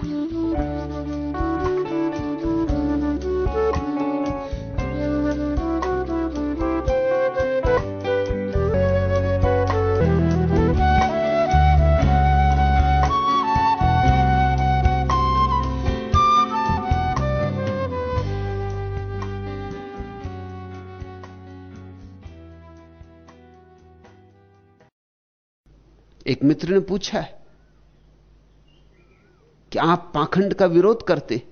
एक मित्र ने पूछा है आप पाखंड का विरोध करते।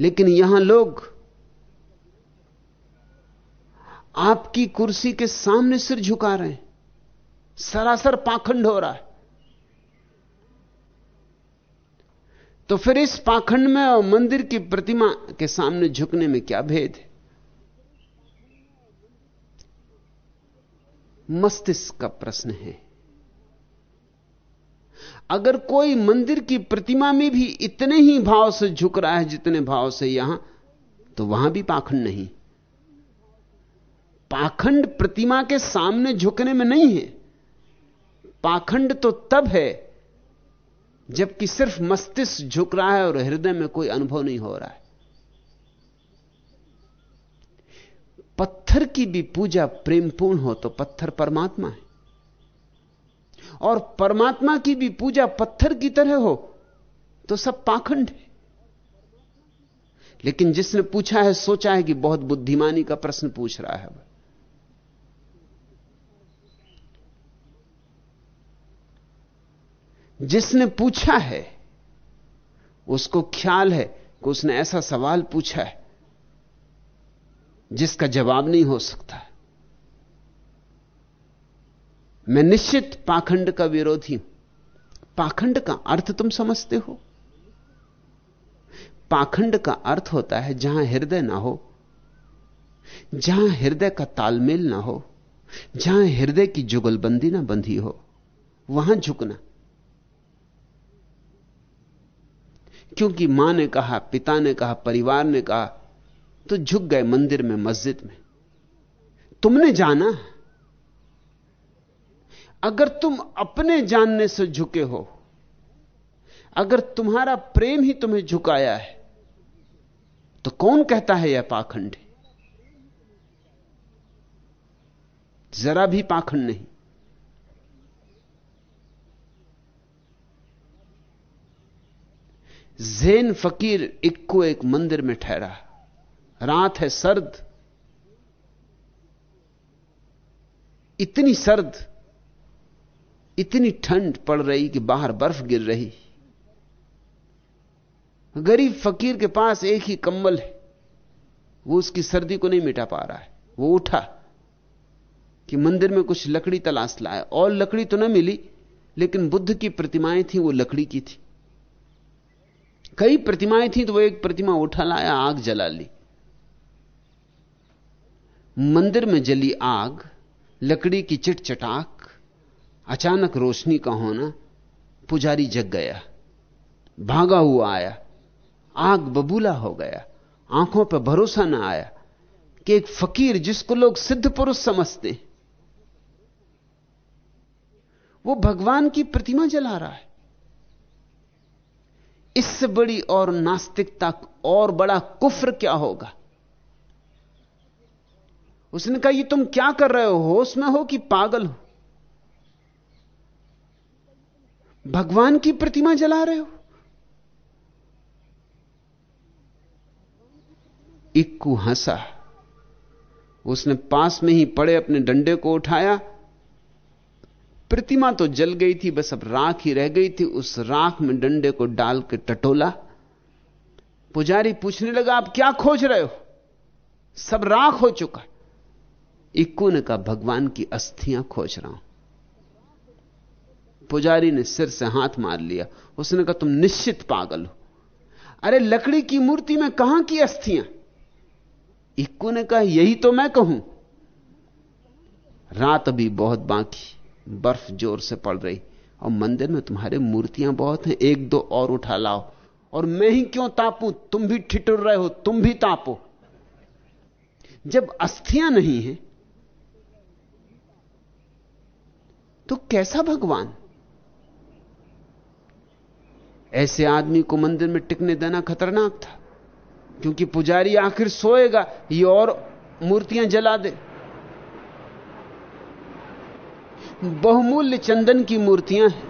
लेकिन यहाँ लोग आपकी कुर्सी के सामने सिर झुका रहे हैं। सरासर पाखंड हो रहा है। तो फिर इस पाखंड में और मंदिर की प्रतिमा के सामने झुकने में क्या भेद है? मस्तिष्क का प्रश्न है। अगर कोई मंदिर की प्रतिमा में भी इतने ही भाव से झुक रहा है जितने भाव से यहाँ तो वहाँ भी पाखंड नहीं। पाखंड प्रतिमा के सामने झुकने में नहीं है। पाखंड तो तब है, जबकि सिर्फ़ मस्तिष्क झुक रहा है और हृदय में कोई अनुभव नहीं हो रहा है। पत्थर की भी पूजा प्रेमपूर्ण हो तो पत्थर परमात्मा है। और परमात्मा की भी पूजा पत्थर की तरह हो तो सब पाखंड है। लेकिन जिसने पूछा है, सोचा है कि बहुत बुद्धिमानी का प्रश्न पूछ रहा है। वह जिसने पूछा है, उसको ख्याल है कि उसने ऐसा सवाल पूछा है, जिसका जवाब नहीं हो सकता। मैं निश्चित पाखंड का विरोधी हूँ। पाखंड का अर्थ तुम समझते हो? पाखंड का अर्थ होता है जहाँ हृदय ना हो, जहाँ हृदय का तालमेल ना हो, जहाँ हृदय की जुगलबंदी ना बंधी हो, वहाँ झुकना। क्योंकि माँ ने कहा, पिता ने कहा, परिवार ने कहा तो झुक गए मंदिर में, मस्जिद में। तुमने जाना अगर तुम अपने जानने से झुके हो, अगर तुम्हारा प्रेम ही तुम्हें झुकाया है तो कौन कहता है यह पाखंड? जरा भी पाखंड नहीं। जैन फकीर इक्को एक मंदिर में ठहरा। रात है सर्द। इतनी सर्द इतनी ठंड पड़ रही कि बाहर बर्फ़ गिर रही। गरीब फकीर के पास एक ही कंबल है। वो उसकी सर्दी को नहीं मिटा पा रहा है। वो उठा कि मंदिर में कुछ लकड़ी तलाश लाया। और लकड़ी तो न मिली, लेकिन बुद्ध की प्रतिमाएँ थी, वो लकड़ी की थी। कई प्रतिमाएँ थी तो वो एक प्रतिमा उठा लाया, आग जला ली। मंदिर में जली आग, लकड़ी की चिट चटाक अचानक रोशनी का होना पुजारी जग गया। भागा हुआ आया। आग बबूला हो गया। आँखों पर भरोसा ना आया कि एक फकीर जिसको लोग सिद्ध पुरुष समझते वो भगवान की प्रतिमा जला रहा है। इससे बड़ी और नास्तिकता और बड़ा कुफ्र क्या होगा? उसने कहा, ये तुम क्या कर रहे हो? होश में हो कि पागल हो? भगवान की प्रतिमा जला रहे हो? इक्कू हंसा। उसने पास में ही पड़े अपने डंडे को उठाया। प्रतिमा तो जल गई थी, बस अब राख ही रह गई थी। उस राख में डंडे को डाल के टटोला। पुजारी पूछने लगा, आप क्या खोज रहे हो? सब राख हो चुका इक्कू ने कहा, भगवान की अस्थियाँ खोज रहा हूँ। पुजारी ने सिर से हाथ मार लिया। उसने कहा, तुम निश्चित पागल हो। अरे, लकड़ी की मूर्ति में कहाँ की अस्थियाँ? इक्कू ने कहा, यही तो मैं कहूँ। रात अभी बहुत बाकी, बर्फ़ ज़ोर से पड़ रही, और मंदिर में तुम्हारे मूर्तियाँ बहुत हैं, एक दो और उठा लाओ। और मैं ही क्यों तापू? तुम भी ठिठुर रहे हो, तुम भी तापो। जब अस्थियाँ नहीं है तो कैसा भगवान? ऐसे आदमी को मंदिर में टिकने देना खतरनाक था, क्योंकि पुजारी आखिर सोएगा, ये और मूर्तियाँ जला दे। बहुमूल्य चंदन की मूर्तियाँ हैं।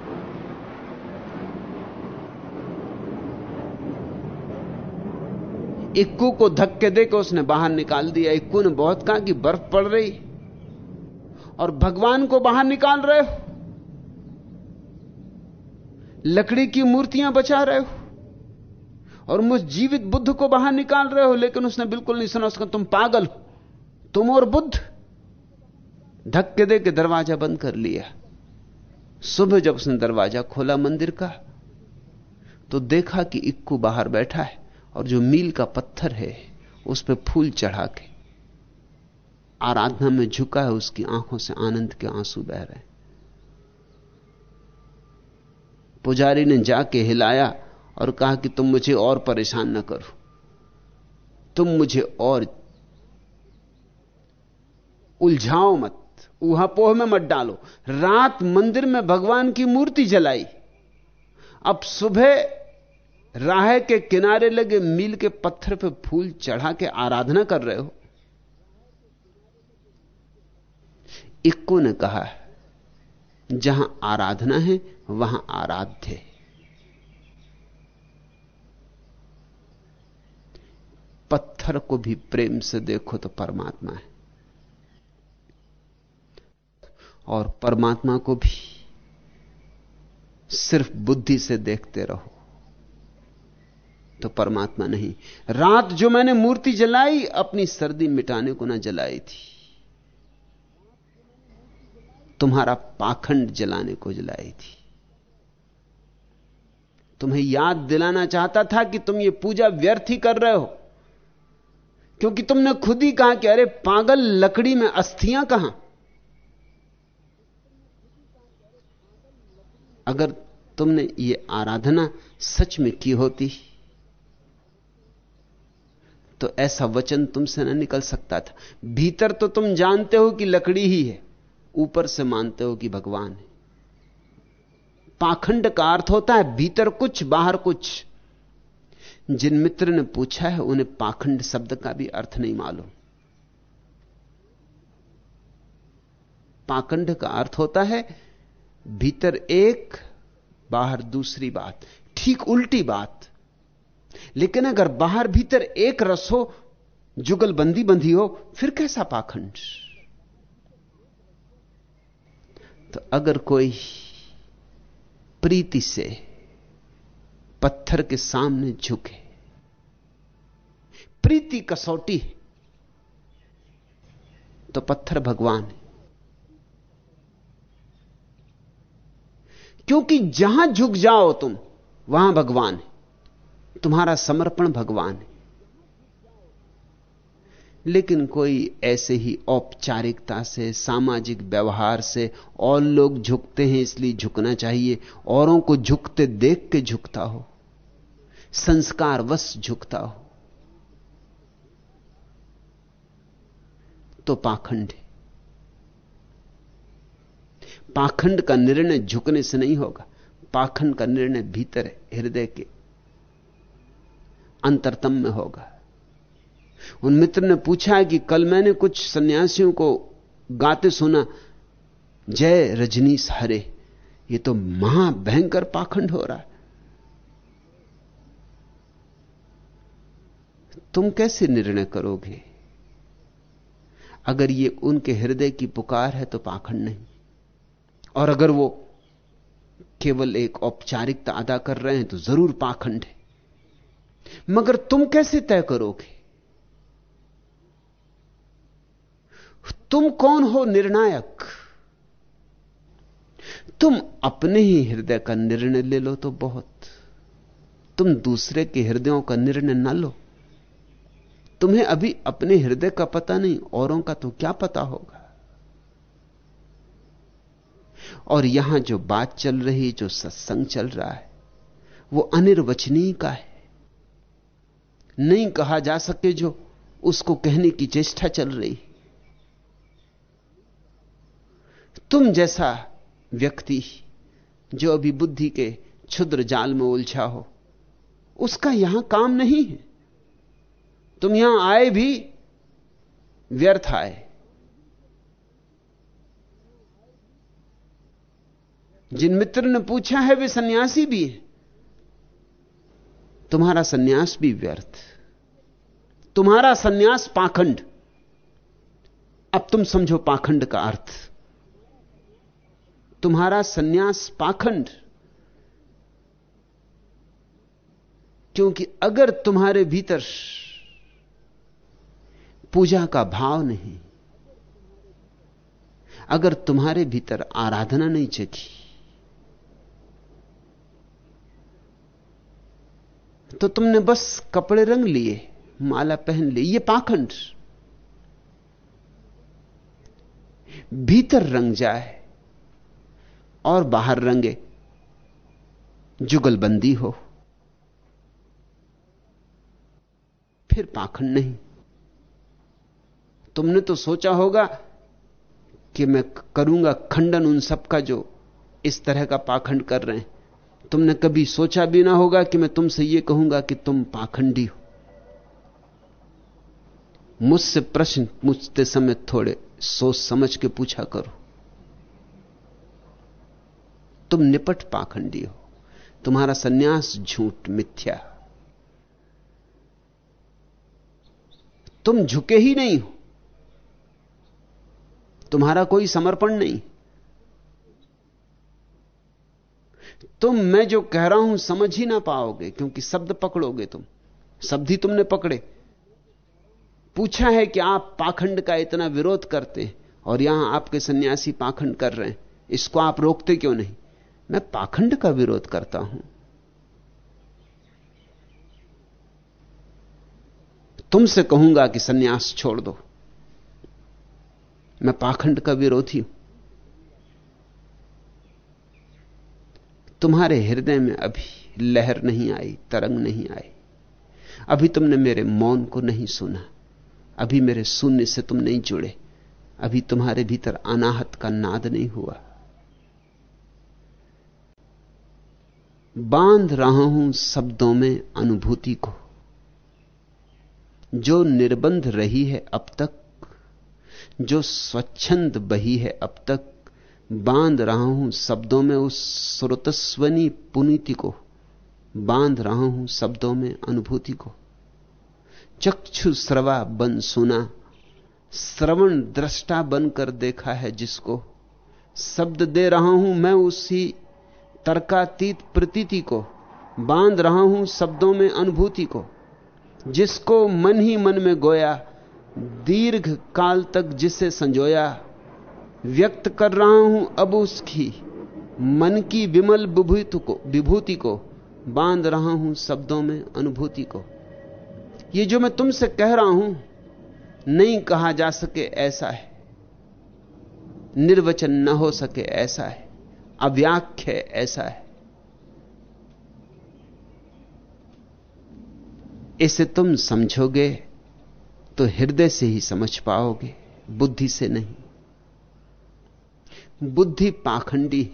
इक्कू को धक्के देकर उसने बाहर निकाल दिया। इक्कू ने बहुत कहा कि बर्फ़ पड़ रही और भगवान को बाहर निकाल रहे हो। लकड़ी की मूर्तियाँ बचा रहे हो और मुझ जीवित बुद्ध को बाहर निकाल रहे हो, लेकिन उसने बिल्कुल नहीं सुना, उसका तुम पागल हो। तुम और बुद्ध। धक्के दे के दरवाज़ा बंद कर लिया। सुबह जब उसने दरवाज़ा खोला मंदिर का तो देखा कि इक्कू बाहर बैठा है और जो मील का पत्थर है, उस पर फूल चढ़ा के आराधना में झुका है, उसकी आँखों से आनंद के आँसू बह रहे पुजारी ने जाके हिलाया और कहा कि तुम मुझे और परेशान न करो। तुम मुझे और उलझाओ मत ऊहापोह में मत डालो। रात मंदिर में भगवान की मूर्ति जलाई। अब सुबह राह के किनारे लगे मील के पत्थर पे फूल चढ़ा के आराधना कर रहे हो। इक्को ने कहा, जहाँ आराधना है वहाँ आराध्य है। पत्थर को भी प्रेम से देखो तो परमात्मा है। और परमात्मा को भी सिर्फ़ बुद्धि से देखते रहो तो परमात्मा नहीं। रात जो मैंने मूर्ति जलाई, अपनी सर्दी मिटाने को ना जलाई थी। तुम्हारा पाखंड जलाने को जलाई थी। तुम्हें याद दिलाना चाहता था कि तुम ये पूजा व्यर्थ ही कर रहे हो। क्योंकि तुमने खुद ही कहा कि अरे पागल लकड़ी में अस्थियाँ कहाँ? अगर तुमने ये आराधना सच में की होती तो ऐसा वचन तुमसे ना निकल सकता था। भीतर तो तुम जानते हो कि लकड़ी ही है, ऊपर से मानते हो कि भगवान है। पाखंड का अर्थ होता है भीतर कुछ, बाहर कुछ। जिन मित्र ने पूछा है, उन्हें पाखंड शब्द का भी अर्थ नहीं मालूम। पाखंड का अर्थ होता है भीतर एक, बाहर दूसरी बात। ठीक उल्टी बात। लेकिन अगर बाहर भीतर एक रस हो, जुगलबंदी बंधी हो, फिर कैसा पाखंड? तो अगर कोई प्रीति से पत्थर के सामने झुके। प्रीति कसौटी है। तो पत्थर भगवान है। क्योंकि जहाँ झुक जाओ तुम, वहाँ भगवान है। तुम्हारा समर्पण भगवान है। लेकिन कोई ऐसे ही औपचारिकता से, सामाजिक व्यवहार से और लोग झुकते हैं, इसलिए झुकना चाहिए। औरों को झुकते देख के झुकता हो। संस्कार वश झुकता हो। तो पाखंड है। पाखंड का निर्णय झुकने से नहीं होगा। पाखंड का निर्णय भीतर हृदय के अंतरतम में होगा। उन मित्र ने पूछा है कि कल मैंने कुछ सन्यासियों को गाते सुना, जय रजनीश हरे ये तो महाभयंकर पाखंड हो रहा है। तुम कैसे निर्णय करोगे? अगर ये उनके हृदय की पुकार है तो पाखंड नहीं। और अगर वो केवल एक औपचारिकता अदा कर रहे हैं तो ज़रूर पाखंड है। मगर तुम कैसे तय करोगे? तुम कौन हो निर्णायक? तुम अपने ही हृदय का निर्णय ले लो तो बहुत। तुम दूसरे के हृदयों का निर्णय ना लो। तुम्हें अभी अपने हृदय का पता नहीं, औरों का तो क्या पता होगा? और यहाँ जो बात चल रही, जो सत्संग चल रहा है, वो अनिर्वचनीय का है। नहीं कहा जा सके जो उसको कहने की चेष्टा चल रही तुम जैसा व्यक्ति जो अभी बुद्धि के क्षुद्र जाल में उलझा हो, उसका यहाँ काम नहीं है। तुम यहाँ आए भी व्यर्थ आए। जिन मित्र ने पूछा है, वे सन्यासी भी हैं। तुम्हारा सन्यास भी व्यर्थ। तुम्हारा सन्यास पाखंड। अब तुम समझो पाखंड का अर्थ। तुम्हारा सन्यास पाखंड। क्योंकि अगर तुम्हारे भीतर पूजा का भाव नहीं, अगर तुम्हारे भीतर आराधना नहीं जगी तो तुमने बस कपड़े रंग लिए, माला पहन ली, ये पाखंड। भीतर रंग जाए और बाहर रंगे। जुगलबंदी हो। फिर पाखंड नहीं। तुमने तो सोचा होगा कि मैं करूँगा खंडन उन सब का जो इस तरह का पाखंड कर रहे हैं। तुमने कभी सोचा भी ना होगा कि मैं तुमसे यह कहूँगा कि तुम पाखंडी हो। मुझसे प्रश्न पूछते समय थोड़े सोच समझ के पूछा करो। तुम निपट पाखंडी हो। तुम्हारा सन्यास झूठ मिथ्या। तुम झुके ही नहीं हो। तुम्हारा कोई समर्पण नहीं। तुम, मैं जो कह रहा हूँ, समझ ही ना पाओगे, क्योंकि शब्द पकड़ोगे तुम। शब्द ही तुमने पकड़े। पूछा है कि आप पाखंड का इतना विरोध करते हैं और यहाँ आपके सन्यासी पाखंड कर रहे हैं, इसको आप रोकते क्यों नहीं? मैं पाखंड का विरोध करता हूँ। तुमसे कहूँगा कि सन्यास छोड़ दो। मैं पाखंड का विरोधी हूँ। तुम्हारे हृदय में अभी लहर नहीं आई, तरंग नहीं आई। अभी तुमने मेरे मौन को नहीं सुना। अभी मेरे शून्य से तुम नहीं जुड़े। अभी तुम्हारे भीतर अनाहत का नाद नहीं हुआ। बाँध रहा हूँ शब्दों में अनुभूति को। जो निर्बंध रही है अब तक, जो स्वच्छंद बही है अब तक, बाँध रहा हूँ शब्दों में उस स्रोतस्वनी पुनीति को। बाँध रहा हूँ शब्दों में अनुभूति को। चक्षु श्रवा बन सुना, श्रवण दृष्टा बनकर देखा है जिसको। शब्द दे रहा हूँ मैं उसी तर्कातीत प्रतीति को, बाँध रहा हूँ शब्दों में अनुभूति को, जिसको मन ही मन में गोया, दीर्घ काल तक जिसे संजोया, व्यक्त कर रहा हूँ अब उसकी, मन की विमल विभूति को विभूति को, बाँध रहा हूँ शब्दों में अनुभूति को। ये जो मैं तुमसे कह रहा हूँ, नहीं कहा जा सके ऐसा है, निर्वचन न हो सके ऐसा है। अव्याख्य ऐसा है। इसे तुम समझोगे तो हृदय से ही समझ पाओगे, बुद्धि से नहीं। बुद्धि पाखंडी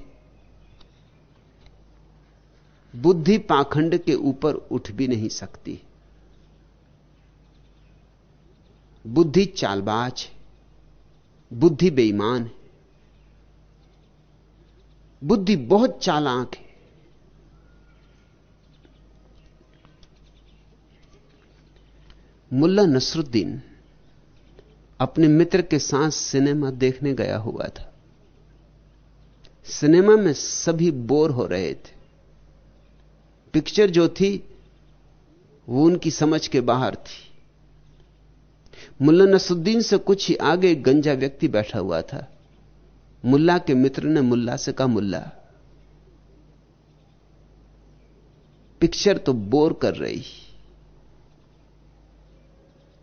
बुद्धि पाखंड के ऊपर उठ भी नहीं सकती। बुद्धि चालबाज बुद्धि बेईमान है। बुद्धि बहुत चालाक है। मुल्ला नसरुद्दीन अपने मित्र के साथ सिनेमा देखने गया हुआ था। सिनेमा में सभी बोर हो रहे थे। पिक्चर जो थी, वो उनकी समझ के बाहर थी। मुल्ला नसरुद्दीन से कुछ ही आगे गंजा व्यक्ति बैठा हुआ था। मुल्ला के मित्र ने मुल्ला से कहा, मुल्ला पिक्चर तो बोर कर रही।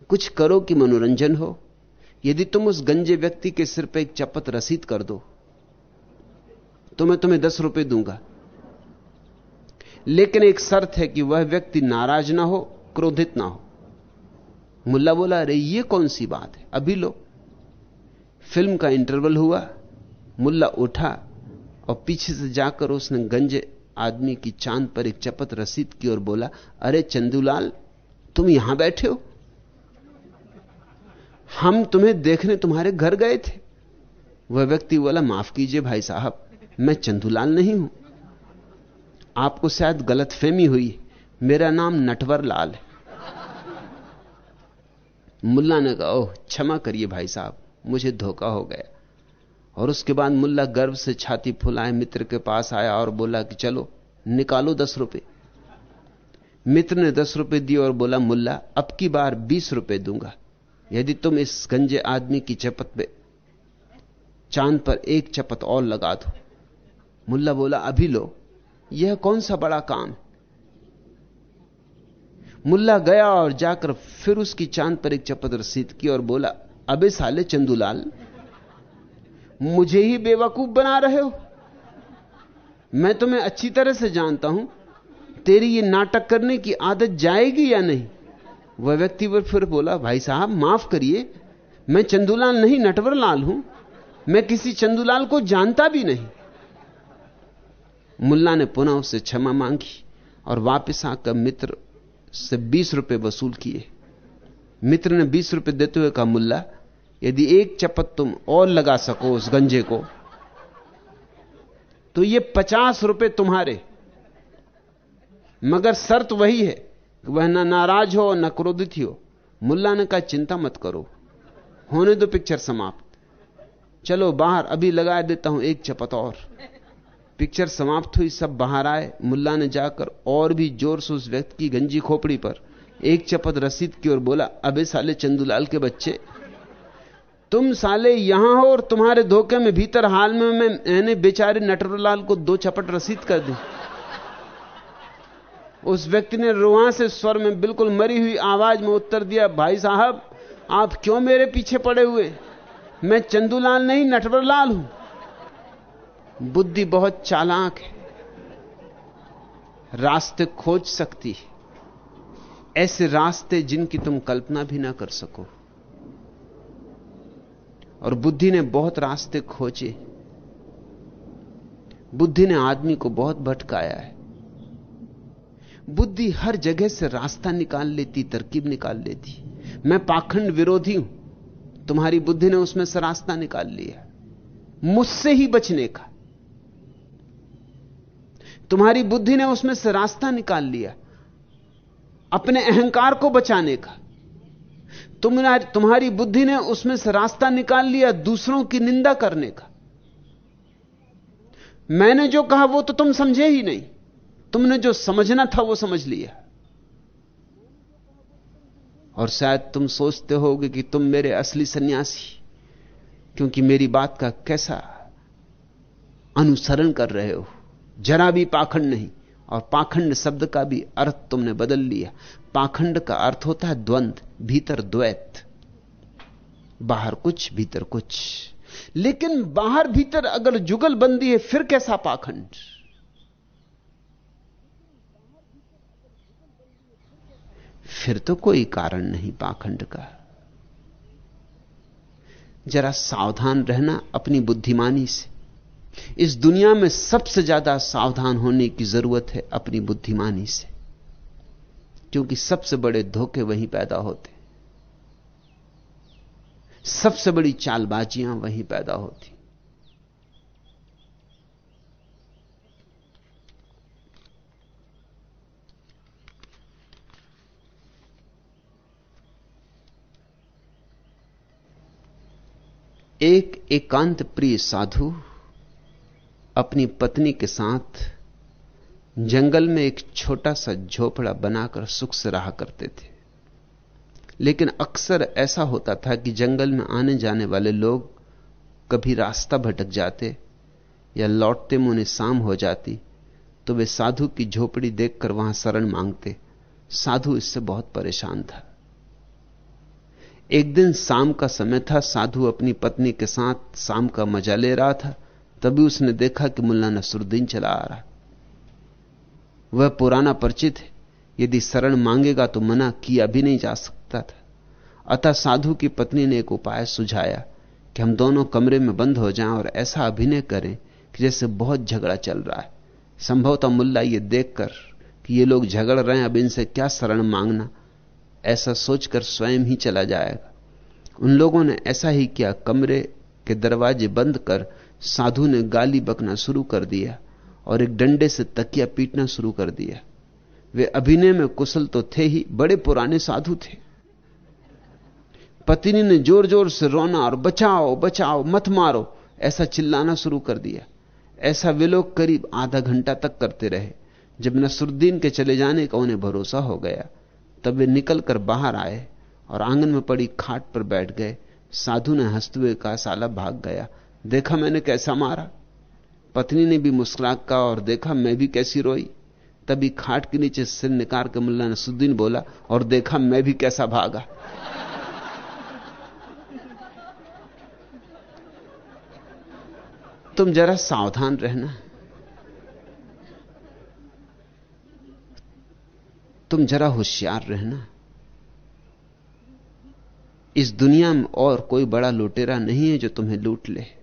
कुछ करो कि मनोरंजन हो। यदि तुम उस गंजे व्यक्ति के सिर पर एक चपत रसीद कर दो तो मैं तुम्हें दस रुपए दूँगा। लेकिन एक शर्त है कि वह व्यक्ति नाराज़ ना हो, क्रोधित ना हो। मुल्ला बोला, अरे, ये कौन सी बात है? अभी लो। फ़िल्म का इंटरवल हुआ मुल्ला उठा और पीछे से जाकर उसने गंजे आदमी की चाँद पर एक चपत रसीद की और बोला, अरे चंदूलाल, तुम यहाँ बैठे हो? हम तुम्हें देखने तुम्हारे घर गए थे। वह व्यक्ति बोला, माफ़ कीजिए भाई साहब, मैं चंदूलाल नहीं हूँ। आपको शायद गलतफहमी हुई। मेरा नाम नटवर लाल है। मुल्ला ने कहा, ओह, क्षमा करिए भाई साहब, मुझे धोखा हो गया। और उसके बाद मुल्ला गर्व से छाती फुलाए मित्र के पास आया और बोला कि चलो, निकालो दस रुपए। मित्र ने दस रुपए दिए और बोला, मुल्ला, अब की बार बीस रुपए दूँगा। यदि तुम इस गंजे आदमी की चपत पे, चाँद पर एक चपत और लगा दो। मुल्ला बोला, अभी लो, यह कौन सा बड़ा काम? मुल्ला गया और जाकर फिर उसकी चाँद पर एक चपत रसीद की और बोला, अबे साले चंदूलाल मुझे ही बेवकूफ़ बना रहे हो। मैं तुम्हें अच्छी तरह से जानता हूँ, तेरी ये नाटक करने की आदत जाएगी या नहीं? वह व्यक्ति पर फिर बोला, भाई साहब, माफ़ करिए, मैं चंदूलाल नहीं नटवर लाल हूँ। मैं किसी चंदूलाल को जानता भी नहीं। मुल्ला ने पुनः उससे क्षमा मांगी और वापस आकर मित्र से बीस रुपए वसूल किए। मित्र ने बीस रुपए देते हुए कहा, मुल्ला यदि एक चपत तुम और लगा सको उस गंजे को तो ये पचास रुपए तुम्हारे। मगर शर्त वही है वह ना नाराज़ हो न क्रोधित हो मुल्ला ने कहा चिंता मत करो। होने दो पिक्चर समाप्त। चलो, बाहर अभी लगा देता हूँ एक चपत और। पिक्चर समाप्त हुई, सब बाहर आए। मुल्ला ने जाकर और भी ज़ोर से उस व्यक्ति की गंजी खोपड़ी पर एक चपत रसीद की ओर बोला, अबे साले चंदूलाल के बच्चे तुम साले यहाँ हो और तुम्हारे धोखे में भीतर हाल में मैं, मैंने बेचारे नटरलाल को दो चपट रसीद कर दी। उस व्यक्ति ने रुआ से स्वर में बिल्कुल मरी हुई आवाज़ में उत्तर दिया, भाई साहब, आप क्यों मेरे पीछे पड़े हुए? मैं चंदूलाल नहीं, नटवरलाल हूँ। बुद्धि बहुत चालाक है। रास्ते खोज सकती है। ऐसे रास्ते जिनकी तुम कल्पना भी ना कर सको। और बुद्धि ने बहुत रास्ते खोजे। बुद्धि ने आदमी को बहुत भटकाया है। बुद्धि हर जगह से रास्ता निकाल लेती, तरकीब निकाल लेती। मैं पाखंड विरोधी हूँ, तुम्हारी बुद्धि ने उसमें से रास्ता निकाल लिया। मुझसे ही बचने का। तुम्हारी बुद्धि ने उसमें से रास्ता निकाल लिया, अपने अहंकार को बचाने का। तुम्हारी बुद्धि ने उसमें से रास्ता निकाल लिया दूसरों की निंदा करने का। मैंने जो कहा वो तो तुम समझे ही नहीं। तुमने जो समझना था वो समझ लिया। और शायद तुम सोचते होगे कि तुम मेरे असली सन्यासी, क्योंकि मेरी बात का कैसा अनुसरण कर रहे हो। जरा भी पाखंड नहीं, और पाखंड शब्द का भी अर्थ तुमने बदल लिया। पाखंड का अर्थ होता है द्वंद, भीतर द्वैत। बाहर कुछ, भीतर कुछ। लेकिन बाहर, भीतर अगर जुगल बंदी है, फिर कैसा पाखंड? फिर तो कोई कारण नहीं पाखंड का। जरा सावधान रहना अपनी बुद्धिमानी से। इस दुनिया में सबसे ज़्यादा सावधान होने की ज़रूरत है अपनी बुद्धिमानी से। क्योंकि सबसे बड़े धोखे वहीं पैदा होते सबसे बड़ी चालबाजियाँ वहीं पैदा होती एक एकांत प्रिय साधु अपनी पत्नी के साथ जंगल में एक छोटा सा झोपड़ा बनाकर सुख से रहा करते थे। लेकिन अक्सर ऐसा होता था कि जंगल में आने जाने वाले लोग कभी रास्ता भटक जाते या लौटते में उन्हें शाम हो जाती तो वे साधु की झोपड़ी देखकर वहाँ शरण मांगते। साधु इससे बहुत परेशान था। एक दिन शाम का समय था, साधु अपनी पत्नी के साथ शाम का मज़ा ले रहा था। तभी उसने देखा कि मुल्ला नसरुद्दीन चला आ रहा। वह पुराना परिचित है। यदि शरण मांगेगा तो मना किया भी नहीं जा सकता था। अतः साधु की पत्नी ने एक उपाय सुझाया कि हम दोनों कमरे में बंद हो जाएँ और ऐसा अभिनय करें कि जैसे बहुत झगड़ा चल रहा है। संभवतः मुल्ला ये देखकर कि ये लोग झगड़ रहे हैं, अब इनसे क्या शरण मांगना? ऐसा सोचकर स्वयं ही चला जाएगा। उन लोगों ने ऐसा ही किया। कमरे के दरवाजे बंद कर साधु ने गाली बकना शुरू कर दिया। और एक डंडे से तकिया पीटना शुरू कर दिया। वे अभिनय में कुशल तो थे ही, बड़े पुराने साधु थे। पत्नी ने ज़ोर ज़ोर से रोना और बचाओ बचाओ, मत मारो, ऐसा चिल्लाना शुरू कर दिया। ऐसा वे लोग करीब आधा घंटा तक करते रहे। जब नसरुद्दीन के चले जाने का उन्हें भरोसा हो गया, तब वे निकलकर बाहर आए और आँगन में पड़ी खाट पर बैठ गए। साधु ने हँसते हुए कहा, साला भाग गया। देखा मैंने कैसा मारा। पत्नी ने भी मुस्कुरा का और देखा, मैं भी कैसी रोई? तभी खाट के नीचे सिर निकाल के मुल्ला नसुद्दीन बोला, और देखा, मैं भी कैसा भागा? तुम जरा सावधान रहना। तुम जरा होशियार रहना। इस दुनिया में और कोई बड़ा लुटेरा नहीं है जो तुम्हें लूट ले।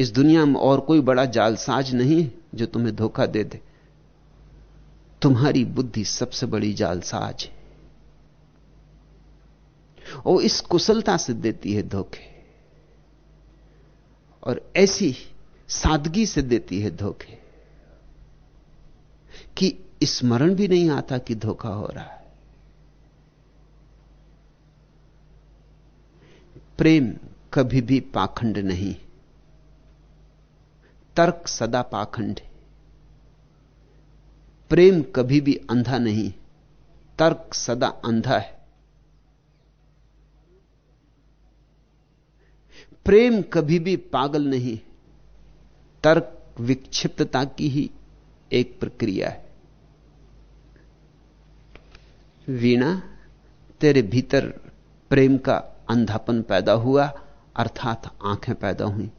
इस दुनिया में और कोई बड़ा जालसाज नहीं है जो तुम्हें धोखा दे दे। तुम्हारी बुद्धि सबसे बड़ी जालसाज है। और इस कुशलता से देती है धोखे। और ऐसी सादगी से देती है धोखे कि स्मरण भी नहीं आता कि धोखा हो रहा है। प्रेम कभी भी पाखंड नहीं। तर्क सदा पाखंड है। प्रेम कभी भी अंधा नहीं, तर्क सदा अंधा है। प्रेम कभी भी पागल नहीं, तर्क विक्षिप्तता की ही एक प्रक्रिया है। वीणा, तेरे भीतर प्रेम का अंधापन पैदा हुआ, अर्थात आँखें पैदा हुई।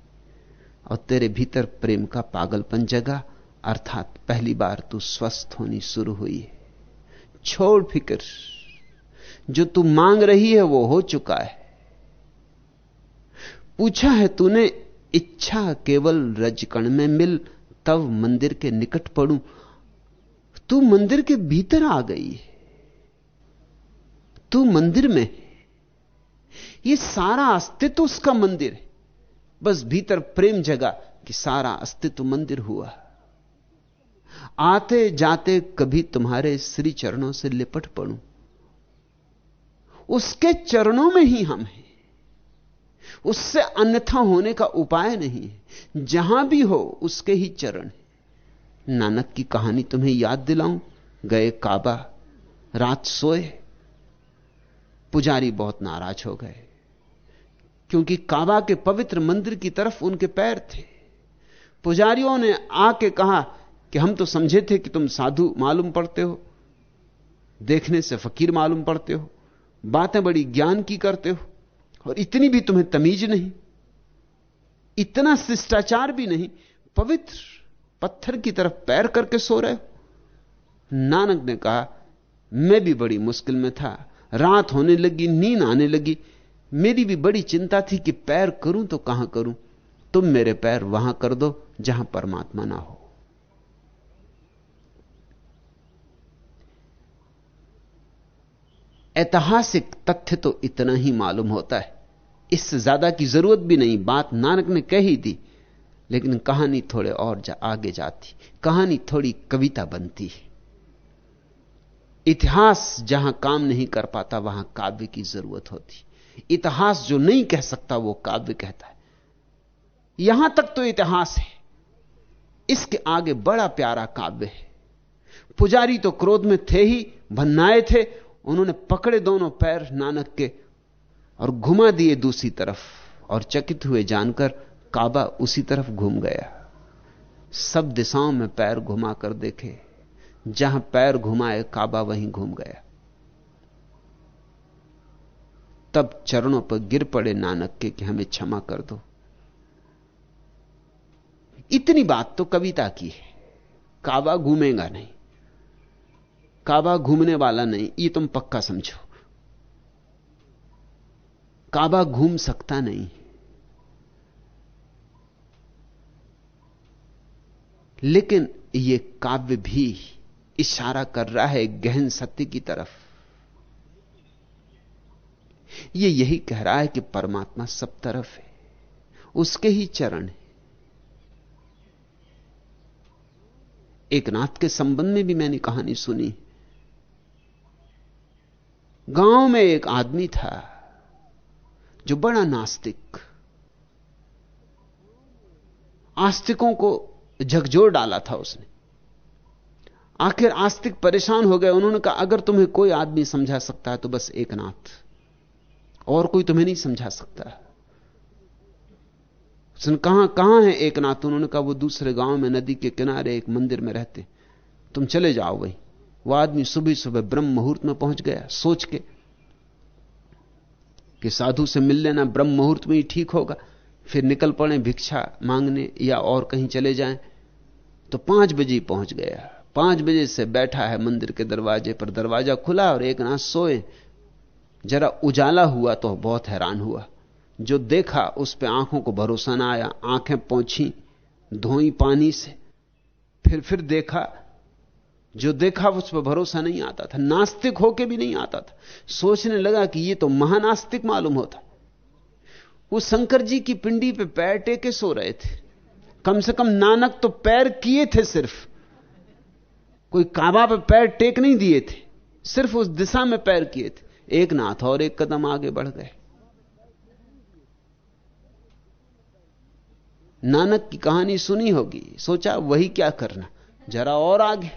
और तेरे भीतर प्रेम का पागलपन जगा, अर्थात पहली बार तू स्वस्थ होनी शुरू हुई है। छोड़ फ़िक्र। जो तू मांग रही है, वो हो चुका है। पूछा है तूने, इच्छा केवल रजकण में मिल, तब मंदिर के निकट पड़ू। तू मंदिर के भीतर आ गई तू मंदिर में ये सारा अस्तित्व उसका मंदिर है। बस भीतर प्रेम जगा कि सारा अस्तित्व मंदिर हुआ। आते जाते कभी तुम्हारे श्री चरणों से लिपट पड़ू। उसके चरणों में ही हम हैं। उससे अन्यथा होने का उपाय नहीं है। जहाँ भी हो, उसके ही चरण नानक की कहानी तुम्हें याद दिलाऊं? गए काबा, रात सोए। पुजारी बहुत नाराज़ हो गए। क्योंकि काबा के पवित्र मंदिर की तरफ़ उनके पैर थे। पुजारियों ने आके कहा कि हम तो समझे थे कि तुम साधु मालूम पड़ते हो, देखने से फकीर मालूम पड़ते हो, बातें बड़ी ज्ञान की करते हो, और इतनी भी तुम्हें तमीज नहीं, इतना शिष्टाचार भी नहीं, पवित्र पत्थर की तरफ़ पैर करके सो रहे हो। नानक ने कहा, मैं भी बड़ी मुश्किल में था, रात होने लगी, नींद आने लगी मेरी भी बड़ी चिंता थी कि पैर करूँ तो कहाँ करूँ। तुम मेरे पैर वहाँ कर दो जहाँ परमात्मा ना हो। ऐतिहासिक तथ्य तो इतना ही मालूम होता है। इससे ज़्यादा की ज़रूरत भी नहीं बात नानक ने कही थी लेकिन कहानी थोड़े और जा, आगे जाती कहानी थोड़ी कविता बनती है। इतिहास जहाँ काम नहीं कर पाता वहाँ काव्य की ज़रूरत होती। इतिहास जो नहीं कह सकता, वो काव्य कहता है। यहाँ तक तो इतिहास है। इसके आगे बड़ा प्यारा काव्य है। पुजारी तो क्रोध में थे ही, भन्नाए थे। उन्होंने पकड़े दोनों पैर नानक के और घुमा दिए दूसरी तरफ़ और चकित हुए जानकर काबा उसी तरफ़ घूम गया। सब दिशाओं में पैर घुमा कर देखे। जहाँ पैर घुमाए, काबा वहीं घूम गया। तब चरणों पर गिर पड़े नानक के कि हमें क्षमा कर दो। इतनी बात तो कविता की है। काबा घूमेगा नहीं। काबा घूमने वाला नहीं, ये तुम पक्का समझो। काबा घूम सकता नहीं। लेकिन यह काव्य भी इशारा कर रहा है गहन सत्य की तरफ़। यह यही कह रहा है कि परमात्मा सब तरफ़ है। उसके ही चरण है। एक नाथ के संबंध में भी मैंने कहानी सुनी। गाँव में एक आदमी था जो बड़ा नास्तिक। आस्तिकों को झकझोर डाला था उसने। आखिर आस्तिक परेशान हो गए। उन्होंने कहा, अगर तुम्हें कोई आदमी समझा सकता है तो बस एक नाथ। और कोई तुम्हें नहीं समझा सकता। उसने कहाँ कहाँ है एक नाथ उन्होंने कहा, वो दूसरे गाँव में, नदी के किनारे एक मंदिर में रहते। तुम चले जाओ वही। वो आदमी सुबह सुबह ब्रह्म मुहूर्त में पहुँच गया, सोच के कि साधु से मिल लेना, ब्रह्म मुहूर्त में ही ठीक होगा। फिर निकल पड़े भिक्षा मांगने या और कहीं चले जाएँ तो पाँच बजे पहुँच गया। पाँच बजे से बैठा है मंदिर के दरवाजे पर। दरवाज़ा खुला और एक नाथ सोए। जरा उजाला हुआ तो बहुत हैरान हुआ। जो देखा, उस पर आँखों को भरोसा ना आया। आँखें पहुँची धोई पानी से। फिर फिर देखा, जो देखा, उस पर भरोसा नहीं आता था। नास्तिक होके भी नहीं आता था। सोचने लगा कि ये तो महानास्तिक मालूम होता। वो शंकर जी की पिंडी पे पैर टेके सो रहे थे। कम से कम नानक तो पैर किए थे सिर्फ़। कोई काबा पे पैर टेक नहीं दिए थे। सिर्फ़ उस दिशा में पैर किए थे। एक नाथ और एक कदम आगे बढ़ गए। नानक की कहानी सुनी होगी, सोचा वही क्या करना, जरा और आगे।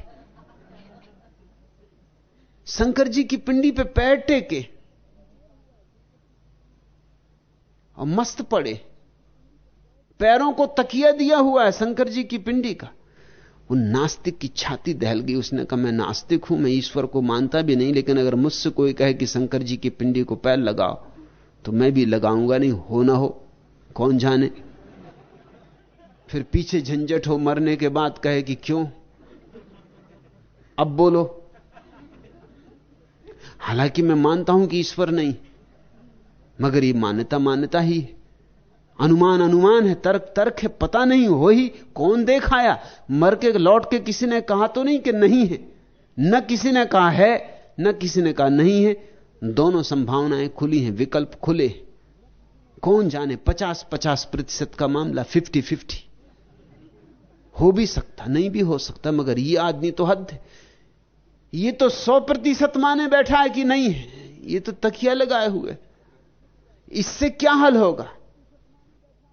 शंकर जी की पिंडी पे पैर टेके और मस्त पड़े। पैरों को तकिया दिया हुआ है शंकर जी की पिंडी का। वो नास्तिक की छाती दहल गई। उसने कहा, मैं नास्तिक हूँ, मैं ईश्वर को मानता भी नहीं, लेकिन अगर मुझसे कोई कहे कि शंकर जी की पिंडी को पैर लगाओ तो मैं भी लगाऊँगा, नहीं हो ना हो, कौन जाने? फिर पीछे झंझट हो मरने के बाद कहे कि, क्यों? अब बोलो। हालाँकि मैं मानता हूँ कि ईश्वर नहीं, मगर ये मान्यता मान्यता ही है। अनुमान अनुमान है, तर्क तर्क है, पता नहीं, हो ही, कौन देखाया? मर के, लौट के किसी ने कहा तो नहीं कि नहीं है? न किसी ने कहा है, न किसी ने कहा नहीं है। दोनों संभावनाएँ खुली हैं, विकल्प खुले कौन जाने, पचास पचास प्रतिशत का मामला फिफ्टी फिफ्टी हो भी सकता, नहीं भी हो सकता, मगर ये आदमी तो हद है। ये तो सौ प्रतिशत माने बैठा है कि नहीं है? ये तो तकिया लगाए हुए। इससे क्या हल होगा?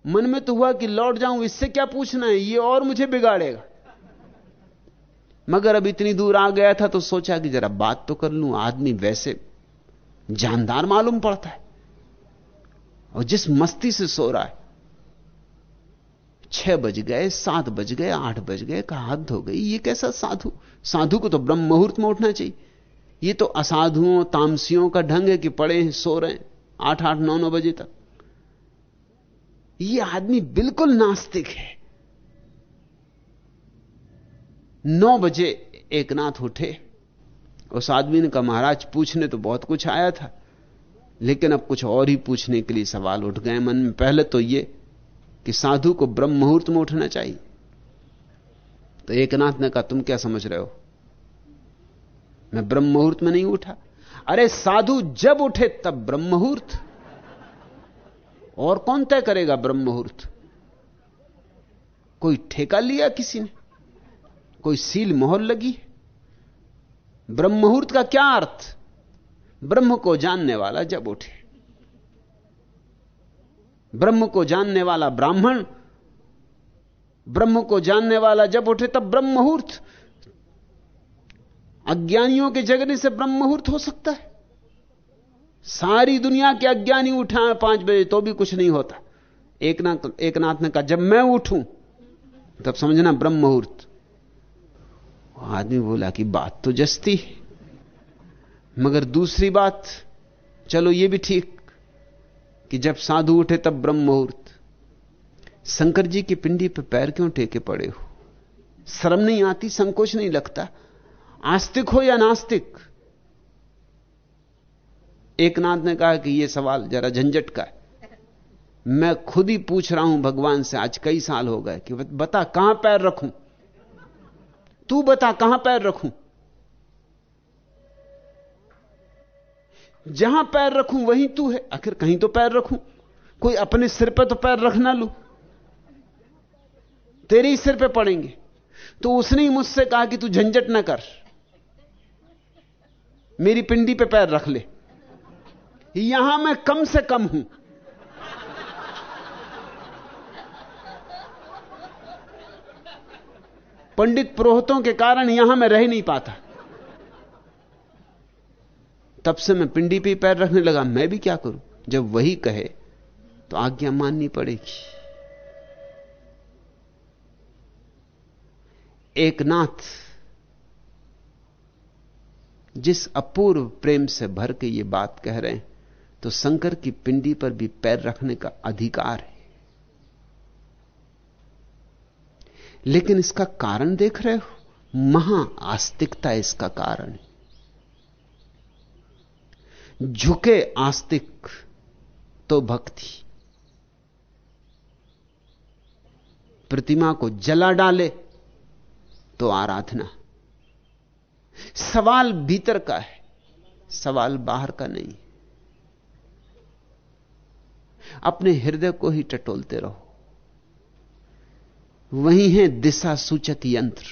मन में तो हुआ कि लौट जाऊँ, इससे क्या पूछना है? ये और मुझे बिगाड़ेगा। मगर अब इतनी दूर आ गया था तो सोचा कि जरा बात तो कर लूँ। आदमी वैसे जानदार मालूम पड़ता है। और जिस मस्ती से सो रहा है, छह बज गए, सात बज गए, आठ बज गए कहा हद हो गई। ये कैसा साधु? साधु को तो ब्रह्म मुहूर्त में उठना चाहिए। ये तो असाधुओं, तामसियों का ढंग है कि पड़े हैं, सो रहे हैं, आठ आठ, नौ नौ बजे तक। ये आदमी बिल्कुल नास्तिक है। नौ बजे एक नाथ उठे। उस आदमी ने कहा, महाराज, पूछने तो बहुत कुछ आया था, लेकिन अब कुछ और ही पूछने के लिए सवाल उठ गए मन में। पहले तो ये कि साधु को ब्रह्म मुहूर्त में उठना चाहिए। तो एक नाथ ने कहा, तुम क्या समझ रहे हो? मैं ब्रह्म मुहूर्त में नहीं उठा। अरे साधु जब उठे तब ब्रह्म मुहूर्त। और कौन तय करेगा ब्रह्म मुहूर्त कोई ठेका लिया किसी ने? कोई सील मोहर लगी? ब्रह्म मुहूर्त का क्या अर्थ? ब्रह्म को जानने वाला जब उठे। ब्रह्म को जानने वाला ब्राह्मण, ब्रह्म को जानने वाला जब उठे तब ब्रह्म मुहूर्त अज्ञानियों के जगने से ब्रह्म मुहूर्त हो सकता है। सारी दुनिया के अज्ञानी उठाए पाँच बजे तो भी कुछ नहीं होता। एक नाथ एक नाथ ने कहा, जब मैं उठूं, तब समझना ब्रह्म मुहूर्त। आदमी बोला कि बात तो जस्ती है, मगर दूसरी बात, चलो ये भी ठीक कि जब साधु उठे तब ब्रह्म मुहूर्त। शंकर जी की पिंडी पर पैर क्यों टेके पड़े हो? शर्म नहीं आती, संकोच नहीं लगता। आस्तिक हो या नास्तिक एक नाथ ने कहा कि यह सवाल जरा झंझट का है। मैं खुद ही पूछ रहा हूँ भगवान से, आज कई साल हो गए, कि बता, कहाँ पैर रखूँ? तू बता, कहाँ पैर रखूँ? जहाँ पैर रखूँ, वहीं तू है। आखिर कहीं तो पैर रखूँ? कोई अपने सिर पर तो पैर रख ना लू? तेरे ही सिर पे पड़ेंगे। तो उसने ही मुझसे कहा कि तू झंझट ना कर। मेरी पिंडी पे पैर रख ले। यहाँ मैं कम से कम हूँ। पंडित पुरोहितों के कारण यहाँ मैं रह नहीं पाता। तब से मैं पिंडी पे पैर रखने लगा, मैं भी क्या करूँ? जब वही कहे तो आज्ञा माननी पड़ेगी। एक नाथ, जिस अपूर्व प्रेम से भर के ये बात कह रहे हैं तो शंकर की पिंडी पर भी पैर रखने का अधिकार है। लेकिन इसका कारण देख रहे हो? महा आस्तिकता इसका कारण है। झुके आस्तिक तो भक्ति। प्रतिमा को जला डाले तो आराधना। सवाल भीतर का है, सवाल बाहर का नहीं। अपने हृदय को ही टटोलते रहो। वही है दिशा सूचक यंत्र।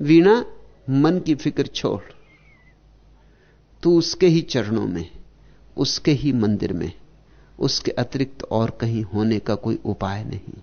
वीणा, मन की फ़िक्र छोड़। तू उसके ही चरणों में, उसके ही मंदिर में, उसके अतिरिक्त और कहीं होने का कोई उपाय नहीं।